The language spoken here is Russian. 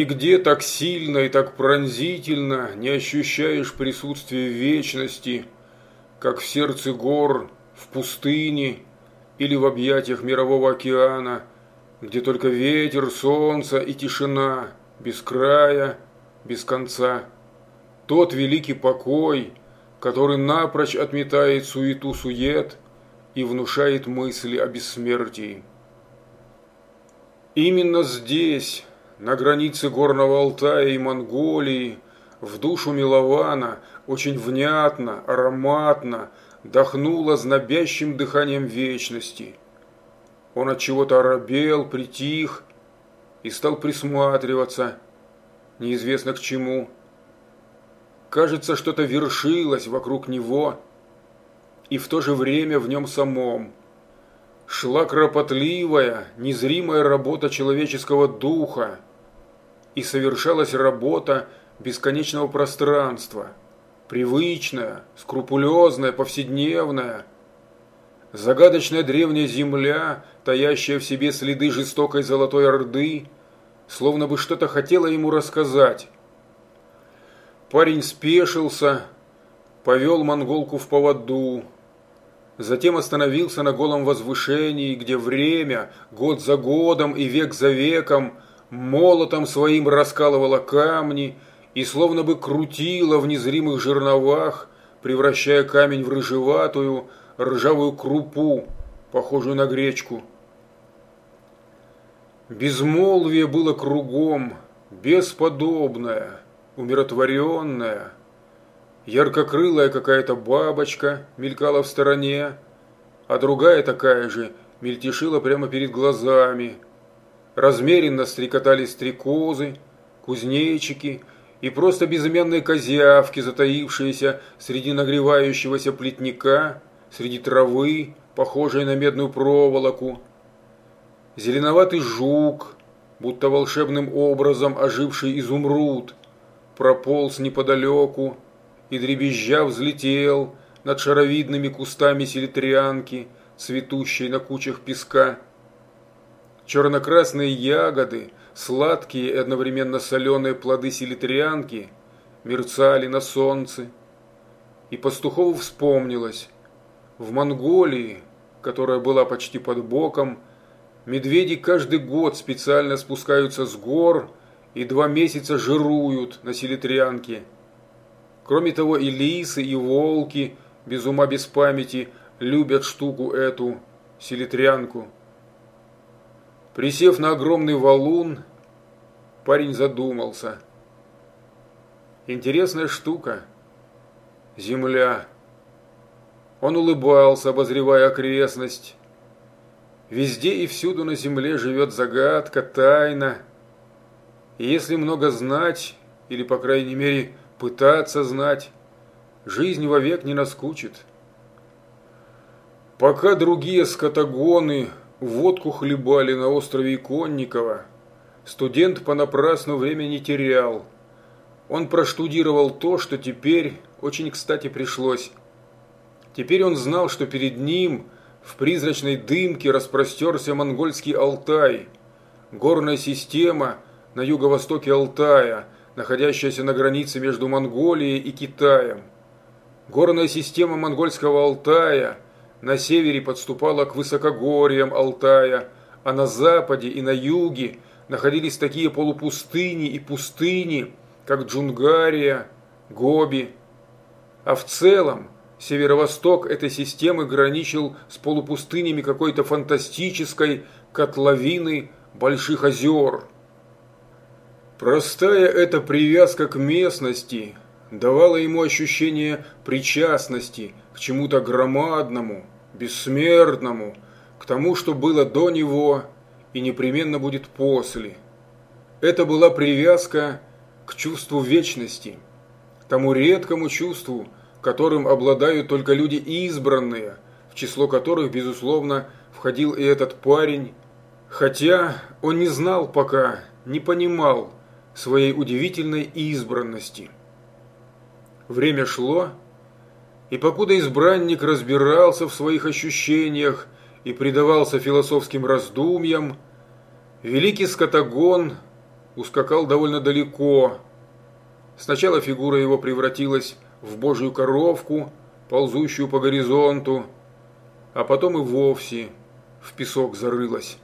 Нигде так сильно и так пронзительно не ощущаешь присутствие вечности, как в сердце гор, в пустыне или в объятиях мирового океана, где только ветер, солнце и тишина, без края, без конца. Тот великий покой, который напрочь отметает суету-сует и внушает мысли о бессмертии. Именно здесь, на границе Горного Алтая и Монголии, в душу Милована очень внятно, ароматно дохнуло знобящим дыханием вечности. Он от чего-то оробел, притих и стал присматриваться, неизвестно к чему. Кажется, что-то вершилось вокруг него, и в то же время в нем самом. Шла кропотливая, незримая работа человеческого духа, и совершалась работа бесконечного пространства, привычная, скрупулезная, повседневная. Загадочная древняя земля, таящая в себе следы жестокой Золотой Орды, словно бы что-то хотела ему рассказать. Парень спешился, повел монголку в поводу, затем остановился на голом возвышении, где время, год за годом и век за веком, молотом своим раскалывало камни и словно бы крутило в незримых жерновах, превращая камень в рыжеватую, ржавую крупу, похожую на гречку. Безмолвие было кругом, бесподобное, умиротворенное. Яркокрылая какая-то бабочка мелькала в стороне, а другая такая же мельтешила прямо перед глазами. Размеренно стрекотали стрекозы, кузнечики и просто безымянные козявки, затаившиеся среди нагревающегося плетника, среди травы, похожей на медную проволоку. Зеленоватый жук, будто волшебным образом оживший изумруд, прополз неподалеку и дребезжа взлетел над шаровидными кустами селитрианки, цветущей на кучах песка. Черно-красные ягоды, сладкие и одновременно соленые плоды селитрианки мерцали на солнце. И Пастухову вспомнилось, в Монголии, которая была почти под боком, Медведи каждый год специально спускаются с гор и два месяца жируют на селитрянке. Кроме того, и лисы, и волки, без ума, без памяти, любят штуку эту, селитрянку. Присев на огромный валун, парень задумался. Интересная штука. Земля. Он улыбался, обозревая окрестность. Везде и всюду на земле живет загадка, тайна. И если много знать, или, по крайней мере, пытаться знать, жизнь вовек не наскучит. Пока другие скотагоны водку хлебали на острове Иконникова, студент понапрасну время не терял. Он проштудировал то, что теперь очень кстати пришлось. Теперь он знал, что перед ним – в призрачной дымке распростерся монгольский Алтай, горная система на юго-востоке Алтая, находящаяся на границе между Монголией и Китаем. Горная система монгольского Алтая на севере подступала к высокогорьям Алтая, а на западе и на юге находились такие полупустыни и пустыни, как Джунгария, Гоби. А в целом Северо-восток этой системы граничил с полупустынями какой-то фантастической котловины больших озер. Простая эта привязка к местности давала ему ощущение причастности к чему-то громадному, бессмертному, к тому, что было до него и непременно будет после. Это была привязка к чувству вечности, тому редкому чувству, которым обладают только люди избранные, в число которых, безусловно, входил и этот парень, хотя он не знал пока, не понимал своей удивительной избранности. Время шло, и покуда избранник разбирался в своих ощущениях и предавался философским раздумьям, великий скотагон ускакал довольно далеко. Сначала фигура его превратилась в божью коровку, ползущую по горизонту, а потом и вовсе в песок зарылась.